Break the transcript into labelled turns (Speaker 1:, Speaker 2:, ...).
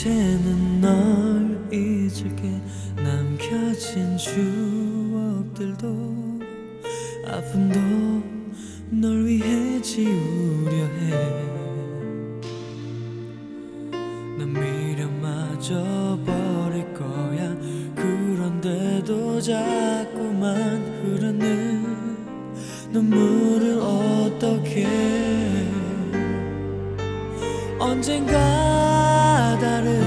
Speaker 1: 이제는 널 잊을게. 남겨진 추억들도 아픔도 널 위해 지우려 해난 미련 맞아 버릴 거야. 그런데도 자꾸만 흐르는 눈물을 어떻게 언젠가 る